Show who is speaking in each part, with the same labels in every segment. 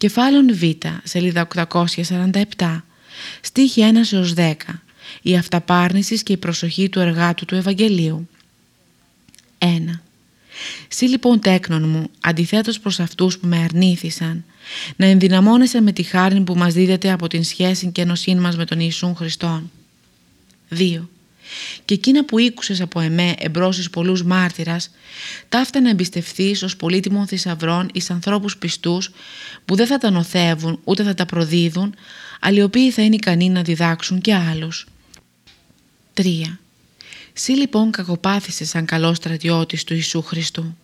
Speaker 1: Κεφάλων Β, σελίδα 847, στίχη 1 έως 10, η αυταπάρνησης και η προσοχή του εργάτου του Ευαγγελίου. 1. Συ λοιπόν τέκνον μου, αντιθέτως προς αυτούς που με αρνήθησαν, να ενδυναμώνεσαι με τη χάρη που μας δίδεται από την σχέση και ενωσήν μας με τον Ιησούν Χριστόν. 2. Και εκείνα που ήκουσες από εμέ εμπρός εις πολλούς μάρτυρας, ταύτα να εμπιστευθείς ως πολύτιμων θησαυρών εις ανθρώπους πιστούς που δεν θα τα νοθεύουν ούτε θα τα προδίδουν, αλλά οι οποίοι θα είναι ικανοί να διδάξουν και άλλους. 3. Συ λοιπόν κακοπάθησες σαν καλός στρατιώτης του Ιησού Χριστού.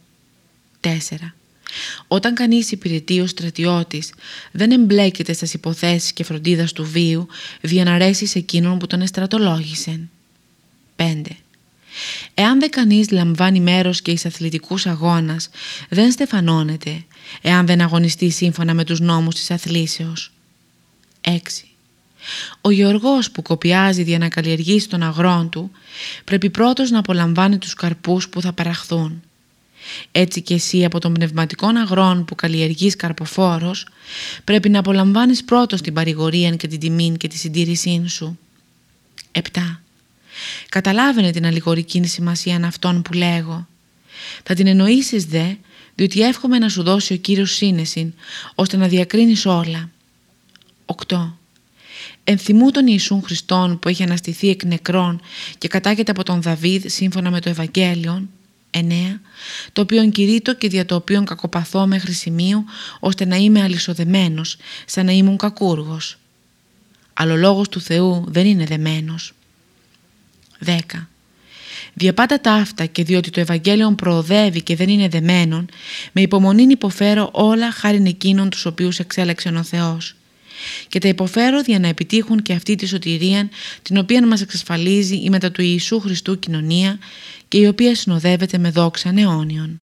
Speaker 1: 4. Όταν κανείς υπηρετεί ως στρατιώτης δεν εμπλέκεται στις υποθέσεις και φροντίδας του βίου διαναρέσει σε εκείνον που τον εστρατολόγησε. 5. Εάν δε κανείς λαμβάνει μέρος και εις αθλητικούς αγώνας δεν στεφανώνεται εάν δεν αγωνιστεί σύμφωνα με τους νόμους της αθλήσεως. 6. Ο γεωργός που κοπιάζει για να καλλιεργήσει τον αγρόν του πρέπει πρώτος να απολαμβάνει τους καρπούς που θα παραχθούν. Έτσι και εσύ από τον πνευματικό αγρόν που καλλιεργείς καρποφόρος πρέπει να απολαμβάνεις πρώτος την παρηγορία και την τιμή και τη συντήρησή σου. 7. Καταλάβαινε την αλληγορική σημασία αυτών που λέγω. Θα την εννοήσεις δε, διότι εύχομαι να σου δώσει ο Κύριος σύνεσιν, ώστε να διακρίνεις όλα. 8. Ενθυμού τον Ιησούν Χριστόν που έχει αναστηθεί εκ νεκρών και κατάγεται από τον Δαβίδ σύμφωνα με το Ευαγγέλιο 9. Το οποίο κηρύττω και δια το οποίο κακοπαθώ μέχρι σημείου ώστε να είμαι αλυσοδεμένος σαν να ήμουν κακούργος. Αλλά ο λόγος του Θεού δεν είναι δεμένος. 10. Διαπάτα τα αυτά και διότι το Ευαγγέλιο προοδεύει και δεν είναι δεμένον, με υπομονή υποφέρω όλα χάρη εκείνων τους οποίους εξέλεξε ο Θεός και τα υποφέρω για να επιτύχουν και αυτή τη σωτηρία την οποία μας εξασφαλίζει η μετά του Ιησού Χριστού κοινωνία και η οποία συνοδεύεται με δόξα αιώνιων.